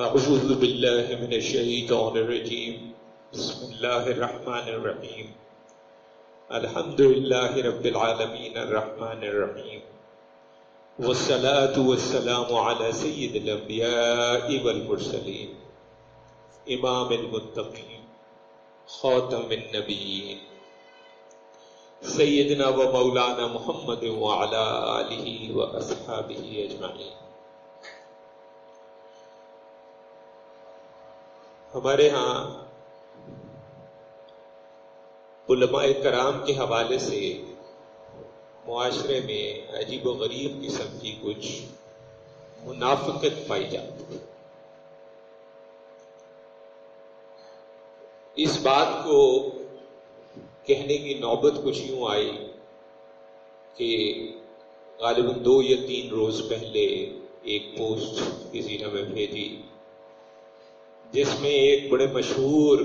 أعوذ بالله من الشيطان الرجيم. بسم الله الرحمن الرحيم. الحمد لله رب العالمين الرحمن الرحيم. والصلاة والسلام على سيد الأنبياء والمرسلين. إمام المتقين. خاتم النبيين. سيدنا ومولانا محمد وعلى آله وأصحابه أجمعين. ہمارے ہاں علماء کرام کے حوالے سے معاشرے میں عجیب و غریب قسم کی کچھ منافقت پائی جاتی اس بات کو کہنے کی نوبت کچھ یوں آئی کہ غالباً دو یا تین روز پہلے ایک پوسٹ کسی نے ہمیں بھیجی۔ جس میں ایک بڑے مشہور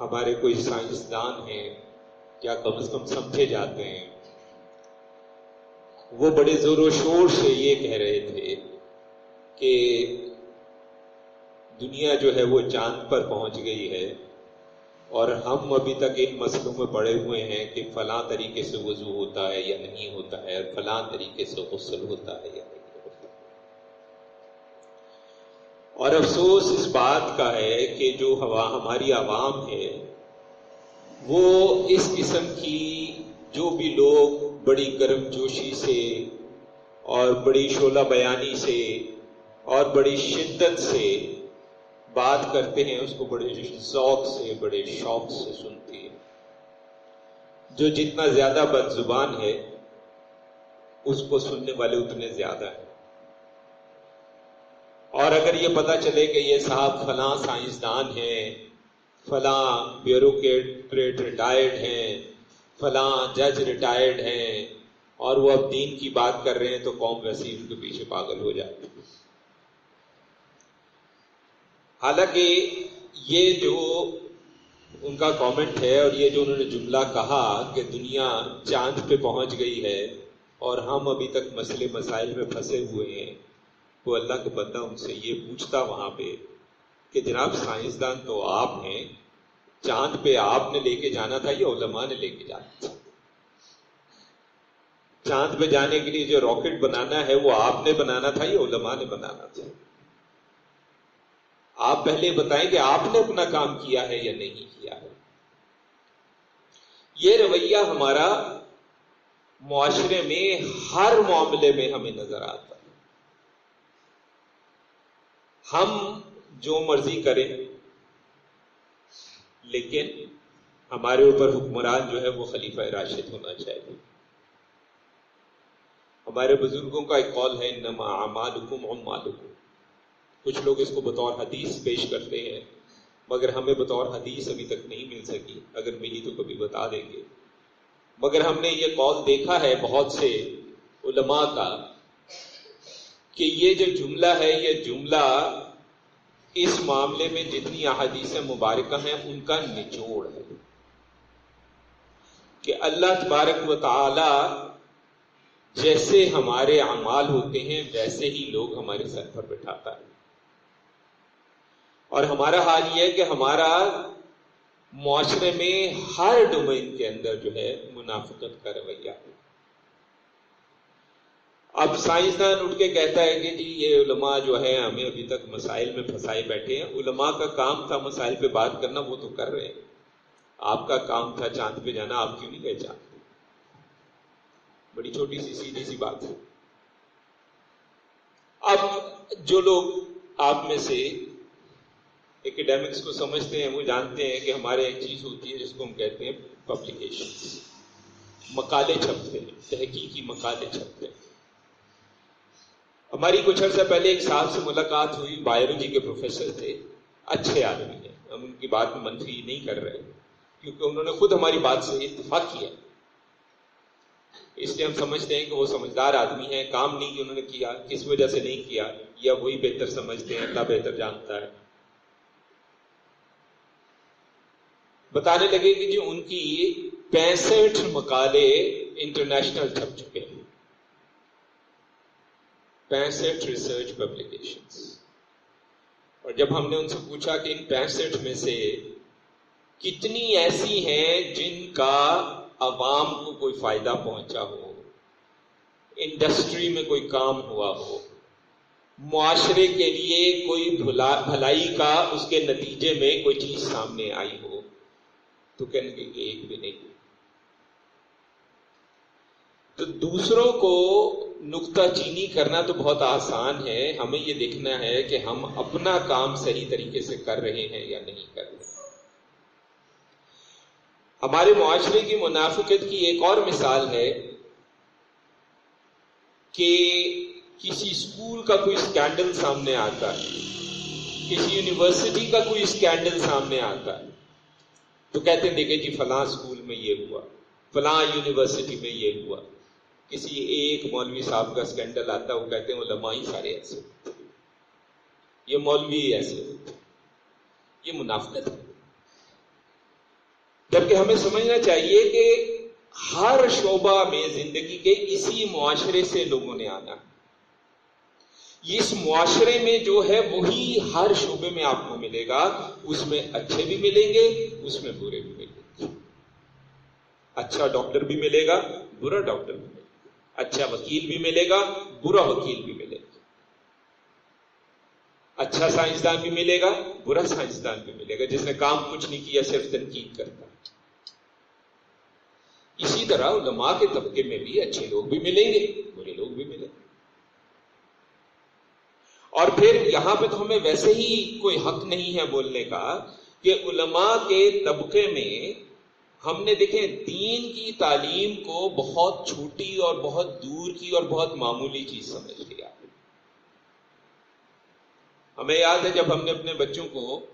ہمارے کوئی سائنسدان ہیں کیا کم از کم سمجھے جاتے ہیں۔ وہ بڑے زور و شور سے یہ کہہ رہے تھے کہ دنیا جو ہے وہ چاند پر پہنچ گئی ہے اور ہم ابھی تک ان مسئلوں میں پڑے ہوئے ہیں کہ فلاں طریقے سے وضو ہوتا ہے یا نہیں ہوتا ہے، فلاں طریقے سے غسل ہوتا ہے یا نہیں۔ اور افسوس اس بات کا ہے کہ جو ہوا ہماری عوام ہے، وہ اس قسم کی جو بھی لوگ بڑی گرم جوشی سے اور بڑی شعلہ بیانی سے اور بڑی شدت سے بات کرتے ہیں، اس کو بڑے ذوق سے، بڑے شوق سے سنتی ہے جو جتنا زیادہ بد زبان ہے، اس کو سننے والے اتنے زیادہ ہیں۔ اور اگر یہ پتا چلے کہ یہ صاحب فلاں سائنسدان ہیں، فلاں بیوروکریٹ ریٹائرڈ ہیں، فلاں جج ریٹائرڈ ہیں، اور وہ اب دین کی بات کر رہے ہیں تو قوم ویسی ان کے پیچھے پاگل ہو جاتی حالانکہ یہ جو ان کا کامنٹ ہے اور یہ جو انہوں نے جملہ کہا کہ دنیا چاند پہ پہنچ گئی ہے اور ہم ابھی تک مسئلے مسائل میں پھنسے ہوئے ہیں وہ اللہ کا بندہ ان سے یہ پوچھتا وہاں پہ کہ جناب سائنسدان تو آپ ہیں چاند پہ آپ نے لے کے جانا تھا یا علماء نے لے کے جانا تھا۔ چاند پہ جانے کے لیے جو راکٹ بنانا ہے، وہ آپ نے بنانا تھا یا علماء نے بنانا تھا۔ آپ پہلے بتائیں کہ آپ نے اپنا کام کیا ہے یا نہیں کیا ہے۔ یہ رویہ ہمارا معاشرے میں ہر معاملے میں ہمیں نظر آتا ہم جو مرضی کریں، لیکن ہمارے اوپر حکمران جو ہے وہ خلیفہ راشد ہونا چاہیے۔ ہمارے بزرگوں کا ایک قول ہے نما امالکم امالکم کچھ لوگ اس کو بطور حدیث پیش کرتے ہیں، مگر ہمیں بطور حدیث ابھی تک نہیں مل سکی۔ اگر ملی تو کبھی بتا دیں گے۔ مگر ہم نے یہ قول دیکھا ہے بہت سے علماء کا کہ یہ جو جملہ ہے، یہ جملہ اس معاملے میں جتنی احادیث مبارکہ ہیں، ان کا نچوڑ ہے۔ کہ اللہ تبارک و تعالی جیسے ہمارے اعمال ہوتے ہیں، ویسے ہی لوگ ہمارے سر پر بٹھاتا ہے۔ اور ہمارا حال یہ ہے کہ ہمارا معاشرے میں ہر ڈومین کے اندر جو ہے، منافقت کا رویہ ہے۔ اب سائنسدان اٹھ کے کہتا ہے کہ جی یہ علماء جو ہے ہمیں ابھی تک مسائل میں پھنسائے بیٹھے ہیں۔ علماء کا کام تھا مسائل پہ بات کرنا، وہ تو کر رہے ہیں۔ آپ کا کام تھا چاند پہ جانا، آپ کیوں نہیں گئے چاند پہ؟ بڑی چھوٹی سی سیدھی سی بات ہے۔ اب جو لوگ آپ میں سے اکیڈیمکس کو سمجھتے ہیں، وہ جانتے ہیں کہ ہمارے ایک چیز ہوتی ہے جس کو ہم کہتے ہیں پبلیکیشن مکالے چھپتے ہیں، تحقیقی مکالے چھپتے ہیں۔ ہماری کچھ عرصہ پہلے ایک صاحب سے ملاقات ہوئی بایولوجی کے پروفیسر تھے، اچھے آدمی ہیں۔ ہم ان کی بات میں منفی نہیں کر رہے کیونکہ انہوں نے خود ہماری بات سے اتفاق کیا۔ اس لیے ہم سمجھتے ہیں کہ وہ سمجھدار آدمی ہیں، کام نہیں انہوں نے کیا، کس وجہ سے نہیں کیا، یا وہی بہتر سمجھتے ہیں اللہ بہتر جانتا ہے۔ بتانے لگے کہ جو ان کی پینسٹھ مقالے انٹرنیشنل چھپ چکے ہیں۔ پینسٹھ ریسرچ پبلیکیشن جب ہم نے ان سے پوچھا کہ ان پینسٹھ میں سے کتنی ایسی ہیں جن کا عوام کو کوئی فائدہ پہنچا ہو انڈسٹری میں کوئی کام ہوا ہو، معاشرے کے لیے کوئی بھلائی کا اس کے نتیجے میں کوئی چیز سامنے آئی ہو، تو کہنے کہ ایک بھی نہیں۔ تو دوسروں کو نکتہ چینی کرنا تو بہت آسان ہے۔ ہمیں یہ دیکھنا ہے کہ ہم اپنا کام صحیح طریقے سے کر رہے ہیں یا نہیں کر رہے ہمارے معاشرے کی منافقت کی ایک اور مثال ہے کہ کسی اسکول کا کوئی اسکینڈل سامنے آتا ہے، کسی یونیورسٹی کا کوئی اسکینڈل سامنے آتا ہے۔ تو کہتے ہیں، دیکھیں جی فلاں اسکول میں یہ ہوا، فلاں یونیورسٹی میں یہ ہوا۔ کسی ایک مولوی صاحب کا اسکینڈل آتا ہے، وہ کہتے ہیں وہ لمائی سارے ایسے۔ یہ مولوی ایسے۔ ہوتے یہ منافقت ہے۔ جبکہ ہمیں سمجھنا چاہیے کہ ہر شعبہ میں زندگی کے اسی معاشرے سے لوگوں نے آنا۔ اس معاشرے میں جو ہے، وہی ہر شعبے میں آپ کو ملے گا۔ اس میں اچھے بھی ملیں گے، اس میں برے بھی ملیں گے۔ اچھا ڈاکٹر بھی ملے گا، برا ڈاکٹر بھی اچھا وکیل بھی ملے گا، برا وکیل بھی ملے گا۔ اچھا سائنسدان بھی ملے گا، برا سائنسدان بھی ملے گا۔ جس نے کام کچھ نہیں کیا، صرف تنقید کرتا۔ اسی طرح علماء کے طبقے میں بھی اچھے لوگ بھی ملیں گے، برے لوگ بھی ملیں گے۔ اور پھر یہاں پہ تو ہمیں ویسے ہی کوئی حق نہیں ہے بولنے کا کہ علماء کے طبقے میں ہم نے دیکھیں، دین کی تعلیم کو بہت چھوٹی اور بہت دور کی اور بہت معمولی چیز سمجھ لیا۔ ہمیں یاد ہے جب ہم نے اپنے بچوں کو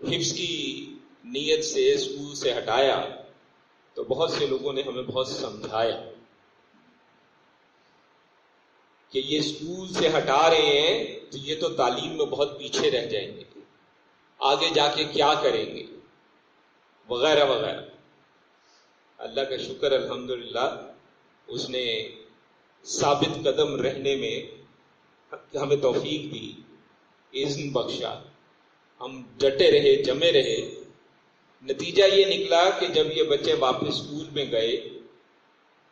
حفظ کی نیت سے، اسکول سے ہٹایا، تو بہت سے لوگوں نے ہمیں بہت سمجھایا کہ یہ اسکول سے ہٹا رہے ہیں تو یہ تو تعلیم میں بہت پیچھے رہ جائیں گے۔ آگے جا کے کیا کریں گے؟ وغیرہ وغیرہ۔ اللہ کا شکر، الحمدللہ، اس نے ثابت قدم رہنے میں ہمیں توفیق دی۔ عزن بخشا۔ ہم ڈٹے رہے، جمے رہے۔ نتیجہ یہ نکلا کہ جب یہ بچے واپس اسکول میں گئے،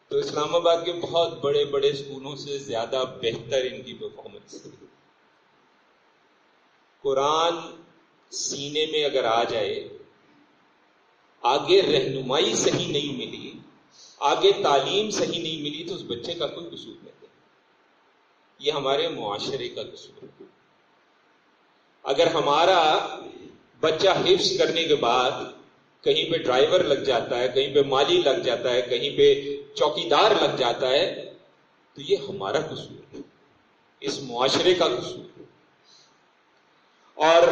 تو اسلام آباد کے بہت بڑے بڑے اسکولوں سے زیادہ بہتر ان کی پرفارمنس تھی قرآن سینے میں اگر آ جائے آگے رہنمائی صحیح نہیں ملی، آگے تعلیم صحیح نہیں ملی تو اس بچے کا کوئی قصور نہیں یہ ہمارے معاشرے کا قصور ہے۔ اگر ہمارا بچہ حفظ کرنے کے بعد کہیں پہ ڈرائیور لگ جاتا ہے، کہیں پہ مالی لگ جاتا ہے، کہیں پہ چوکیدار لگ جاتا ہے، تو یہ ہمارا قصور ہے۔ اس معاشرے کا قصور ہے۔ اور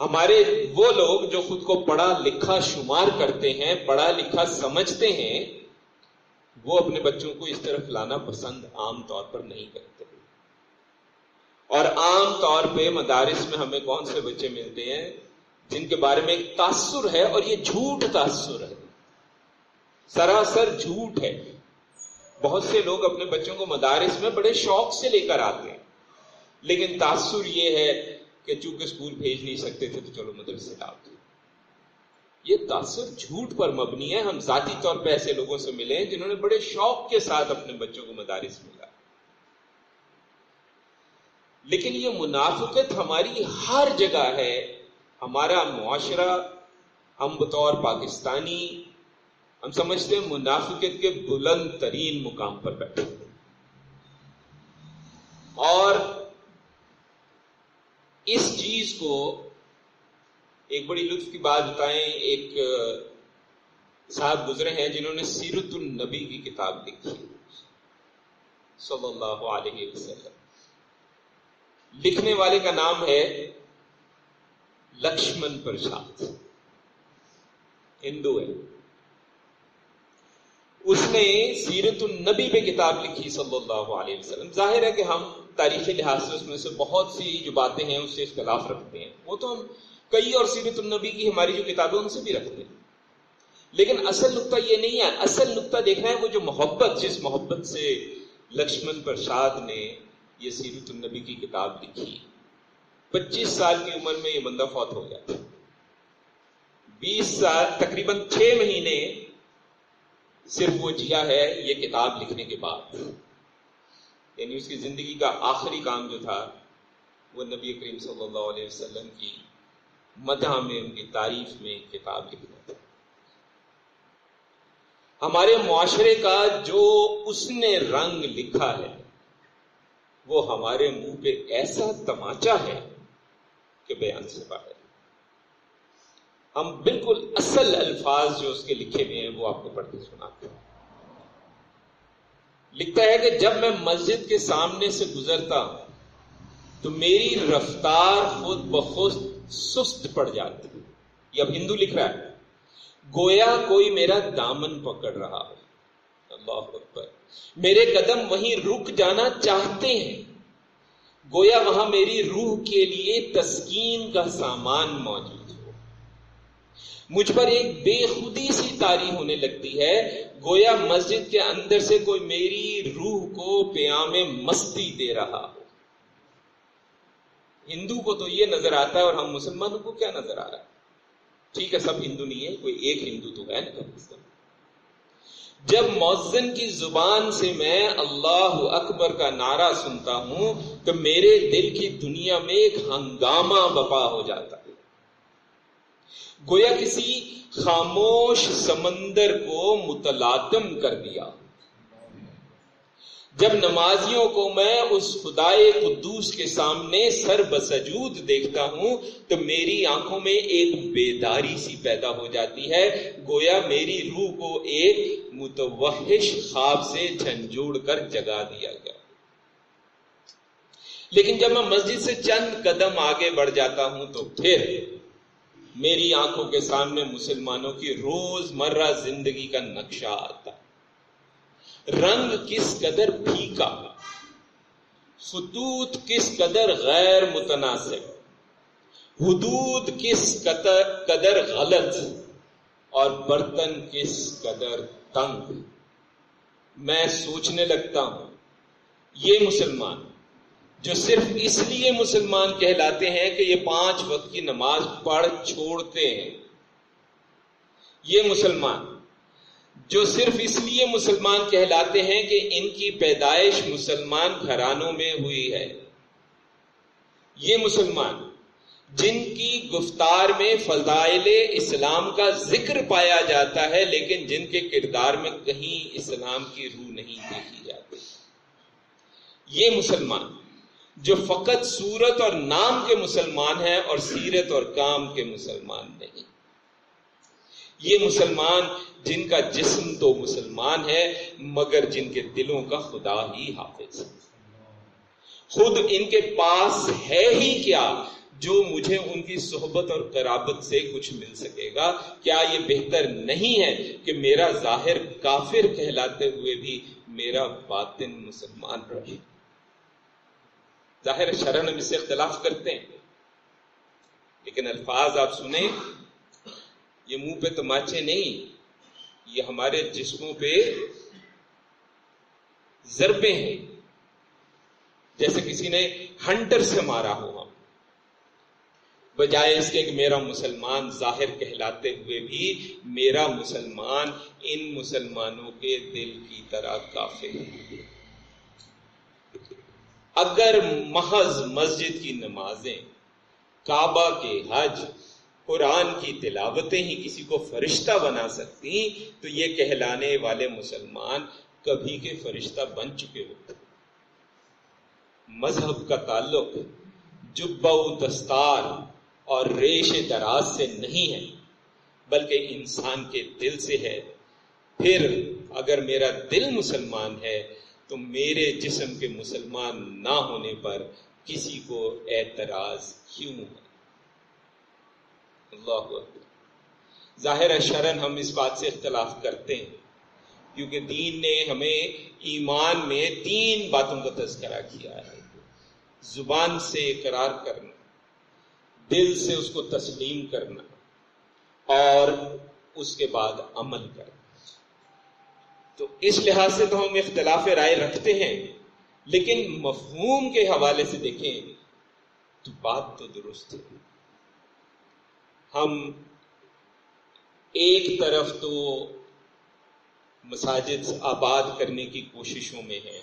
ہمارے وہ لوگ جو خود کو پڑھا لکھا شمار کرتے ہیں، پڑھا لکھا سمجھتے ہیں، وہ اپنے بچوں کو اس طرف لانا پسند عام طور پر نہیں کرتے۔ اور عام طور پہ مدارس میں ہمیں کون سے بچے ملتے ہیں؟ جن کے بارے میں ایک تاثر ہے اور یہ جھوٹ تاثر ہے۔ سراسر جھوٹ ہے۔ بہت سے لوگ اپنے بچوں کو مدارس میں بڑے شوق سے لے کر آتے ہیں، لیکن تاثر یہ ہے کہ چونکہ اسکول بھیج نہیں سکتے تھے تو چلو مدرسے ڈال دو۔ یہ تاثر جھوٹ پر مبنی ہے۔ ہم ذاتی طور پہ ایسے لوگوں سے ملے ہیں جنہوں نے بڑے شوق کے ساتھ اپنے بچوں کو مدارس ملا لیکن یہ منافقت ہماری ہر جگہ ہے۔ ہمارا معاشرہ، ہم بطور پاکستانی، ہم سمجھتے ہیں منافقت کے بلند ترین مقام پر بیٹھے۔ چیز کو ایک بڑی لطف کی بات بتائیں، ایک، صاحب گزرے ہیں جنہوں نے سیرت النبی کی کتاب لکھی۔ صلی اللہ علیہ وسلم۔ لکھنے والے کا نام ہے لکشمن پرساد ہندو ہے۔ اس نے سیرت النبی پہ کتاب لکھی صلی اللہ علیہ وسلم۔ ظاہر ہے کہ ہم تاریخی لحاظ سے اس میں سے بہت سی جو باتیں ہیں اس سے اختلاف رکھتے ہیں۔ وہ تو ہم کئی اور سیرت النبی کی ہماری جو کتابیں ان سے بھی رکھتے ہیں۔ لیکن اصل نقطہ یہ نہیں ہے۔ اصل نقطہ دیکھنا ہے وہ جو محبت، جس محبت سے لکشمن پرساد نے یہ سیرت النبی کی کتاب لکھی۔ پچیس سال کی عمر میں یہ بندہ فوت ہو گیا۔ بیس سال، تقریباً چھ مہینے صرف وہ جیا ہے یہ کتاب لکھنے کے بعد۔ یعنی اس کی زندگی کا آخری کام جو تھا، وہ نبی کریم صلی اللہ علیہ وسلم کی مدح میں، ان کی تعریف میں کتاب لکھنا تھا۔ ہمارے معاشرے کا جو اس نے رنگ لکھا ہے، وہ ہمارے منہ پہ ایسا تماچا ہے کہ بیان سے باہر۔ ہم بالکل اصل الفاظ جو اس کے لکھے ہوئے ہیں، وہ آپ کو پڑھ کے سناتے ہیں۔ لکھتا ہے کہ جب میں مسجد کے سامنے سے گزرتا ہوں تو میری رفتار خود بخود سست پڑ جاتی۔ یہ اب ہندو لکھ رہا ہے۔ گویا کوئی میرا دامن پکڑ رہا ہو۔ اللہ اکبر۔ میرے قدم وہیں رک جانا چاہتے ہیں۔ گویا وہاں میری روح کے لیے تسکین کا سامان موجود ہو۔ مجھ پر ایک بے خودی سی تاری ہونے لگتی ہے۔ گویا مسجد کے اندر سے کوئی میری روح کو پیام مستی دے رہا ہو۔ ہندو کو تو یہ نظر آتا ہے اور ہم مسلمانوں کو کیا نظر آ رہا ہے؟ ٹھیک ہے، سب ہندو نہیں ہے، کوئی ایک ہندو تو ہے نا جب مؤذن کی زبان سے میں اللہ اکبر کا نعرہ سنتا ہوں تو میرے دل کی دنیا میں ایک ہنگامہ بپا ہو جاتا ہے۔ گویا کسی خاموش سمندر کو متلاطم کر دیا۔ جب نمازیوں کو میں اس خدائے قدوس کے سامنے سر بسجود دیکھتا ہوں، تو میری آنکھوں میں ایک بیداری سی پیدا ہو جاتی ہے۔ گویا میری روح کو ایک متوحش خواب سے جھنجھوڑ کر جگا دیا گیا۔ لیکن جب میں مسجد سے چند قدم آگے بڑھ جاتا ہوں تو پھر میری آنکھوں کے سامنے مسلمانوں کی روز مرہ زندگی کا نقشہ آتا ہے۔ رنگ کس قدر پھیکا خطوط کس قدر غیر متناسب۔ حدود کس قدر غلط اور برتن کس قدر تنگ میں سوچنے لگتا ہوں، یہ مسلمان جو صرف اس لیے مسلمان کہلاتے ہیں کہ یہ پانچ وقت کی نماز پڑھ چھوڑتے ہیں۔ یہ مسلمان، جو صرف اس لیے مسلمان کہلاتے ہیں کہ ان کی پیدائش مسلمان گھرانوں میں ہوئی ہے۔ یہ مسلمان، جن کی گفتار میں فضائل اسلام کا ذکر پایا جاتا ہے، لیکن جن کے کردار میں کہیں اسلام کی روح نہیں دیکھی جاتی۔ یہ مسلمان جو فقط صورت اور نام کے مسلمان ہیں اور سیرت اور کام کے مسلمان نہیں۔ یہ مسلمان جن کا جسم تو مسلمان ہے، مگر جن کے دلوں کا خدا ہی حافظ۔ خود ان کے پاس ہے ہی کیا جو مجھے ان کی صحبت اور قرابت سے کچھ مل سکے گا؟ کیا یہ بہتر نہیں ہے کہ میرا ظاہر کافر کہلاتے ہوئے بھی میرا باطن مسلمان رہے؟ ظاہر شرن ہم اس سے اختلاف کرتے ہیں۔ لیکن الفاظ آپ سنیں، یہ منہ پہ تماچے نہیں، یہ ہمارے جسموں پہ ضربے ہیں۔ جیسے کسی نے ہنٹر سے مارا ہو ہم۔ بجائے اس کے کہ میرا مسلمان ظاہر کہلاتے ہوئے بھی میرا مسلمان ان مسلمانوں کے دل کی طرح کافی ہے۔ اگر محض مسجد کی نمازیں، کعبہ کے حج، قرآن کی تلاوتیں ہی کسی کو فرشتہ بنا سکتی، تو یہ کہلانے والے مسلمان کبھی کے فرشتہ بن چکے ہوتے مذہب کا تعلق جب دستار اور ریش دراز سے نہیں ہے، بلکہ انسان کے دل سے ہے۔ پھر اگر میرا دل مسلمان ہے تو میرے جسم کے مسلمان نہ ہونے پر کسی کو اعتراض کیوں ہے؟ اللہ ظاہر شرن ہم اس بات سے اختلاف کرتے ہیں، کیونکہ دین نے ہمیں ایمان میں تین باتوں کا تذکرہ کیا ہے۔ زبان سے اقرار کرنا، دل سے اس کو تسلیم کرنا اور اس کے بعد عمل کرنا۔ تو اس لحاظ سے تو ہم اختلاف رائے رکھتے ہیں، لیکن مفہوم کے حوالے سے دیکھیں تو بات تو درست ہے۔ ہم ایک طرف تو مساجد آباد کرنے کی کوششوں میں ہیں،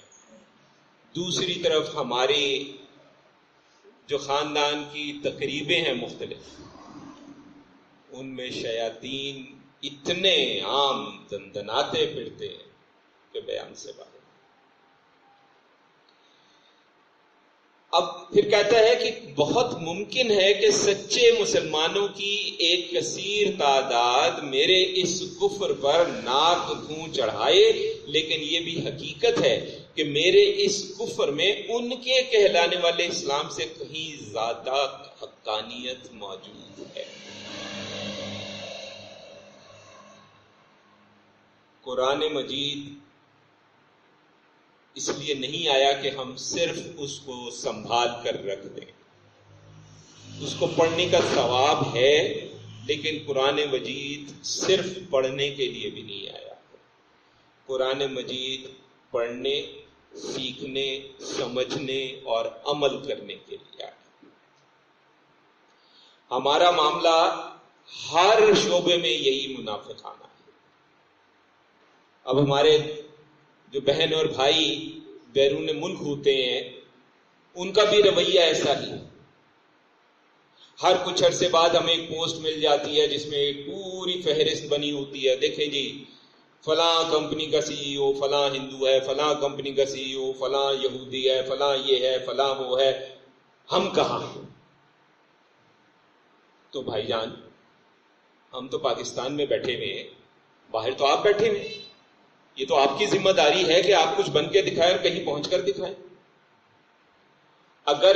دوسری طرف ہمارے جو خاندان کی تقریبیں ہیں مختلف، ان میں شیاطین اتنے عام دندناتے پھرتے ہیں کہ بیان سے باہر اب پھر کہتا ہے کہ بہت ممکن ہے کہ سچے مسلمانوں کی ایک کثیر تعداد میرے اس کفر پر ناک خون چڑھائے، لیکن یہ بھی حقیقت ہے کہ میرے اس کفر میں ان کے کہلانے والے اسلام سے کہیں زیادہ حقانیت موجود ہے۔ قرآن مجید اس لیے نہیں آیا کہ ہم صرف اس کو سنبھال کر رکھ دیں۔ اس کو پڑھنے کا ثواب ہے، لیکن قرآن مجید صرف پڑھنے کے لیے بھی نہیں آیا۔ قرآن مجید پڑھنے، سیکھنے، سمجھنے اور عمل کرنے کے لیے آیا۔ ہمارا معاملہ ہر شعبے میں یہی منافقانہ ہے۔ اب ہمارے جو بہن اور بھائی بیرون ملک ہوتے ہیں، ان کا بھی رویہ ایسا ہی۔ ہر کچھ عرصے بعد ہمیں ایک پوسٹ مل جاتی ہے جس میں پوری فہرست بنی ہوتی ہے۔ دیکھیں جی فلاں کمپنی کا سی ای او، فلاں ہندو ہے، فلاں کمپنی کا سی ای او، فلاں یہودی ہے، فلاں یہ ہے، فلاں وہ ہے۔ ہم کہاں ہیں؟ تو بھائی جان، ہم تو پاکستان میں بیٹھے ہوئے ہیں، باہر تو آپ بیٹھے ہوئے یہ تو آپ کی ذمہ داری ہے کہ آپ کچھ بن کے دکھائیں اور کہیں پہنچ کر دکھائیں۔ اگر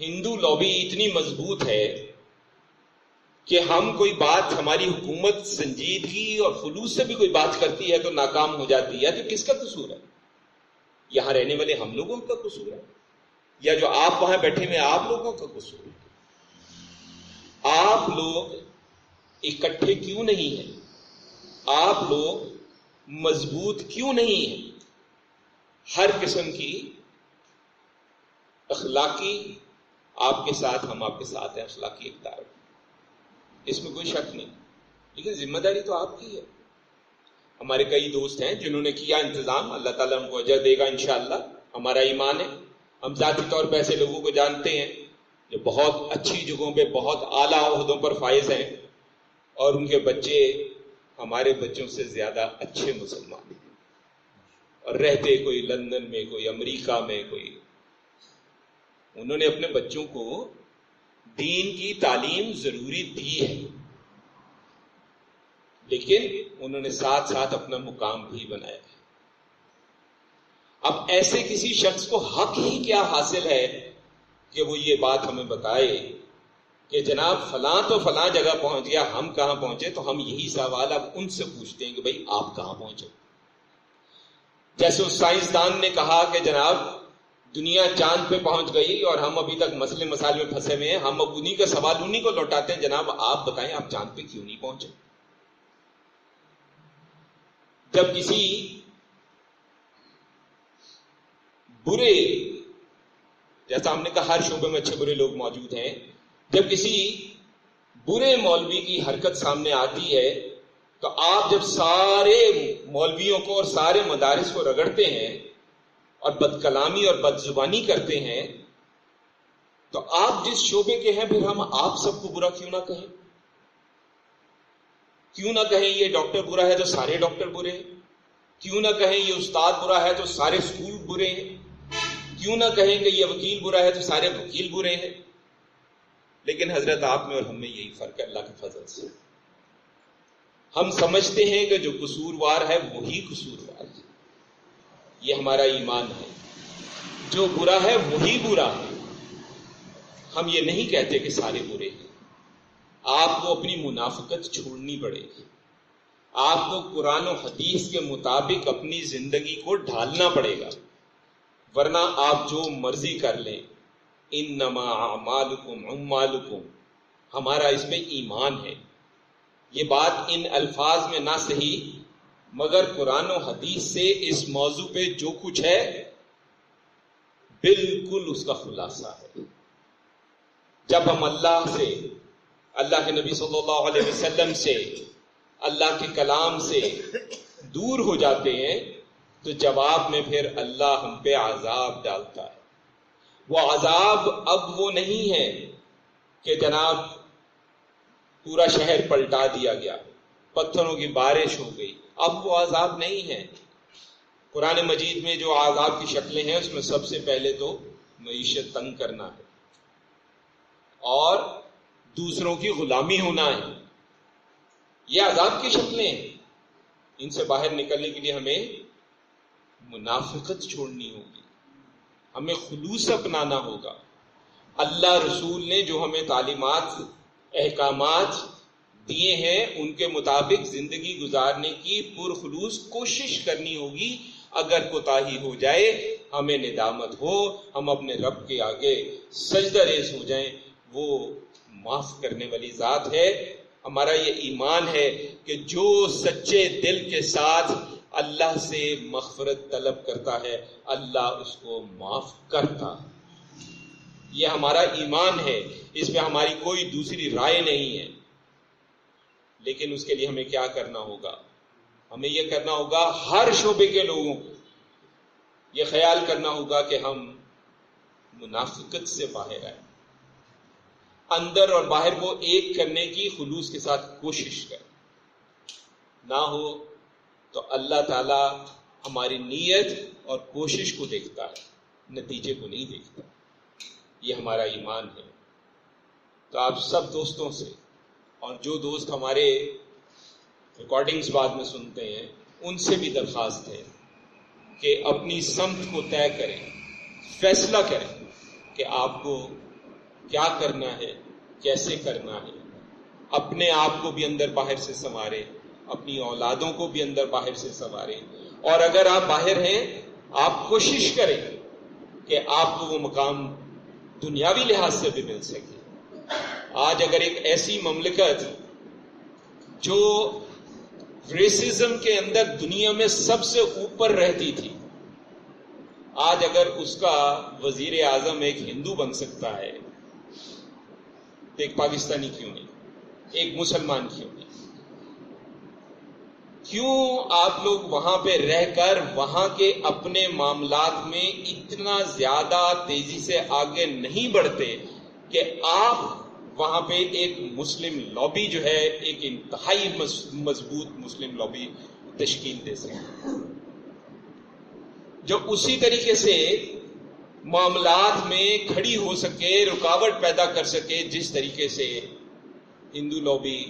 ہندو لابی اتنی مضبوط ہے کہ ہم کوئی بات ہماری حکومت سنجیدگی اور خلوص سے بھی کوئی بات کرتی ہے تو ناکام ہو جاتی ہے، تو کس کا قصور ہے؟ یہاں رہنے والے ہم لوگوں کا قصور ہے، یا جو آپ وہاں بیٹھے ہوئے آپ لوگوں کا قصور ہے؟ آپ لوگ اکٹھے کیوں نہیں ہیں؟ آپ لوگ مضبوط کیوں نہیں ہیں؟ ہر قسم کی اخلاقی آپ کے ساتھ ہم آپ کے ساتھ ہیں، اخلاقی اقدار اس میں کوئی شک نہیں۔ لیکن ذمہ داری تو آپ کی ہے۔ ہمارے کئی دوست ہیں جنہوں نے کیا انتظام، اللہ تعالیٰ ہم کو اجر دے گا انشاءاللہ۔ ہمارا ایمان ہے۔ ہم ذاتی طور پہ ایسے لوگوں کو جانتے ہیں جو بہت اچھی جگہوں پہ، بہت اعلیٰ عہدوں پر فائز ہیں اور ان کے بچے ہمارے بچوں سے زیادہ اچھے مسلمان ہیں۔ اور رہتے کوئی لندن میں، کوئی امریکہ میں، کوئی۔ انہوں نے اپنے بچوں کو دین کی تعلیم ضروری دی ہے۔ لیکن انہوں نے ساتھ ساتھ اپنا مقام بھی بنایا۔ ہے اب ایسے کسی شخص کو حق ہی کیا حاصل ہے کہ وہ یہ بات ہمیں بتائے کہ جناب فلاں تو فلاں جگہ پہنچ گیا، ہم کہاں پہنچے؟ تو ہم یہی سوال اب ان سے پوچھتے ہیں کہ بھائی آپ کہاں پہنچے؟ جیسے اس سائنسدان نے کہا کہ جناب دنیا چاند پہ پہنچ گئی اور ہم ابھی تک مسئلے مسائل میں پھنسے ہوئے ہیں، ہم اب انہیں کا سوال انہیں کو لوٹاتے ہیں، جناب آپ بتائیں آپ چاند پہ کیوں نہیں پہنچے؟ جب کسی برے، جیسا ہم نے کہا ہر شعبے میں اچھے برے لوگ موجود ہیں جب کسی برے مولوی کی حرکت سامنے آتی ہے، تو آپ جب سارے مولویوں کو اور سارے مدارس کو رگڑتے ہیں اور بد کلامی اور بد زبانی کرتے ہیں، تو آپ جس شعبے کے ہیں، پھر ہم آپ سب کو برا کیوں نہ کہیں؟ کیوں نہ کہیں یہ ڈاکٹر برا ہے تو سارے ڈاکٹر برے ہیں؟ کیوں نہ کہیں یہ استاد برا ہے تو سارے اسکول برے ہیں؟ کیوں نہ کہیں کہ یہ وکیل برا ہے تو سارے وکیل برے ہیں؟ لیکن حضرت آپ میں اور ہم میں یہی فرق ہے اللہ کے فضل سے۔ ہم سمجھتے ہیں کہ جو قصوروار ہے وہی قصوروار ہے۔ یہ ہمارا ایمان ہے۔ جو برا ہے وہی برا ہے۔ ہم یہ نہیں کہتے کہ سارے برے ہیں۔ آپ کو اپنی منافقت چھوڑنی پڑے گی۔ آپ کو قرآن و حدیث کے مطابق اپنی زندگی کو ڈھالنا پڑے گا۔ ورنہ آپ جو مرضی کر لیں ان نما مالکم امالکم ہمارا اس میں ایمان ہے۔ یہ بات ان الفاظ میں نہ صحیح، مگر قرآن و حدیث سے اس موضوع پہ جو کچھ ہے، بالکل اس کا خلاصہ ہے۔ جب ہم اللہ سے، اللہ کے نبی صلی اللہ علیہ وسلم سے، اللہ کے کلام سے دور ہو جاتے ہیں، تو جواب میں پھر اللہ ہم پہ عذاب ڈالتا ہے۔ وہ عذاب اب وہ نہیں ہے کہ جناب پورا شہر پلٹا دیا گیا، پتھروں کی بارش ہو گئی۔ اب وہ عذاب نہیں ہے۔ قرآن مجید میں جو عذاب کی شکلیں ہیں، اس میں سب سے پہلے تو معیشت تنگ کرنا ہے۔ اور دوسروں کی غلامی ہونا ہے۔ یہ عذاب کی شکلیں ہیں۔ ان سے باہر نکلنے کے لیے ہمیں منافقت چھوڑنی ہوگی۔ ہمیں خلوص اپنانا ہوگا۔ اللہ رسول نے جو ہمیں تعلیمات، احکامات دیے ہیں، ان کے مطابق زندگی گزارنے کی پرخلوص کوشش کرنی ہوگی۔ اگر کوتا ہو جائے، ہمیں ندامت ہو، ہم اپنے رب کے آگے سجدہ ریز ہو جائیں۔ وہ معاف کرنے والی ذات ہے۔ ہمارا یہ ایمان ہے کہ جو سچے دل کے ساتھ اللہ سے مغفرت طلب کرتا ہے، اللہ اس کو معاف کرتا ہے۔ یہ ہمارا ایمان ہے، اس میں ہماری کوئی دوسری رائے نہیں ہے۔ لیکن اس کے لیے ہمیں کیا کرنا ہوگا؟ ہمیں یہ کرنا ہوگا، ہر شعبے کے لوگوں کو یہ خیال کرنا ہوگا کہ ہم منافقت سے باہر آئے اندر اور باہر کو ایک کرنے کی خلوص کے ساتھ کوشش کریں۔ نہ ہو تو اللہ تعالی ہماری نیت اور کوشش کو دیکھتا ہے، نتیجے کو نہیں دیکھتا۔ یہ ہمارا ایمان ہے۔ تو آپ سب دوستوں سے اور جو دوست ہمارے ریکارڈنگز بعد میں سنتے ہیں، ان سے بھی درخواست ہے کہ اپنی سمت کو طے کریں، فیصلہ کریں کہ آپ کو کیا کرنا ہے، کیسے کرنا ہے۔ اپنے آپ کو بھی اندر باہر سے سنوارے اپنی اولادوں کو بھی اندر باہر سے سنوارے اور اگر آپ باہر ہیں، آپ کوشش کریں کہ آپ کو وہ مقام دنیاوی لحاظ سے بھی مل سکے۔ آج اگر ایک ایسی مملکت جو ریسزم کے اندر دنیا میں سب سے اوپر رہتی تھی، آج اگر اس کا وزیر اعظم ایک ہندو بن سکتا ہے، تو ایک پاکستانی کیوں نہیں؟ ایک مسلمان کیوں نہیں؟ کیوں آپ لوگ وہاں پہ رہ کر وہاں کے اپنے معاملات میں اتنا زیادہ تیزی سے آگے نہیں بڑھتے کہ آپ وہاں پہ ایک مسلم لابی جو ہے، ایک انتہائی مضبوط مسلم لابی تشکیل دے سکے۔ جو اسی طریقے سے معاملات میں کھڑی ہو سکے، رکاوٹ پیدا کر سکے، جس طریقے سے ہندو لابی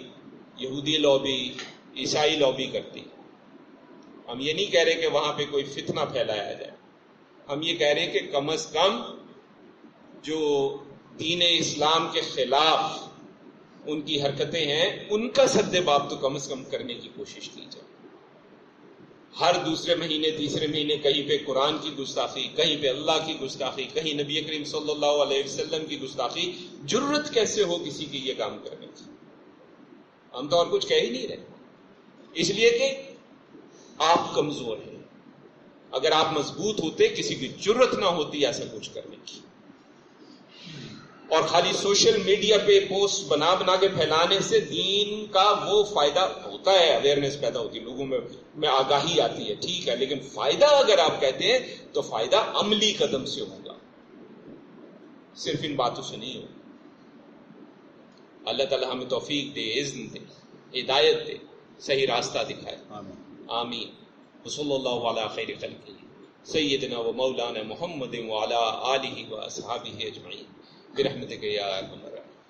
یہودی لابی عیسائی لابی کرتی۔ ہم یہ نہیں کہہ رہے کہ وہاں پہ کوئی فتنہ پھیلایا جائے۔ ہم یہ کہہ رہے ہیں کہ کم از کم جو دین اسلام کے خلاف ان کی حرکتیں ہیں، ان کا سد باب تو کم از کم کرنے کی کوشش کی جائے۔ ہر دوسرے مہینے، تیسرے مہینے کہیں پہ قرآن کی گستاخی، کہیں پہ اللہ کی گستاخی، کہیں نبی کریم صلی اللہ علیہ وسلم کی گستاخی جرت کیسے ہو کسی کی یہ کام کرنے کی؟ ہم تو اور کچھ کہہ ہی نہیں رہے۔ اس لیے کہ آپ کمزور ہیں۔ اگر آپ مضبوط ہوتے، کسی کی ضرورت نہ ہوتی ایسا کچھ کرنے کی۔ اور خالی سوشل میڈیا پہ پوسٹ بنا بنا کے پھیلانے سے دین کا وہ فائدہ ہوتا ہے اویئرنیس پیدا ہوتی ہے۔ لوگوں میں میں آگاہی آتی ہے، ٹھیک ہے، لیکن فائدہ اگر آپ کہتے ہیں تو فائدہ عملی قدم سے ہوگا۔ صرف ان باتوں سے نہیں ہوگا۔ اللہ تعالیٰ ہمیں توفیق دے، عزم دے، ہدایت دے۔ صحیح راستہ دکھائے۔ آمین۔ وصلی اللہ علی خیر خلقی سیدنا و مولانا محمد وعلا آلہ و اصحابہ اجمعین۔ برحمتک یا ارحم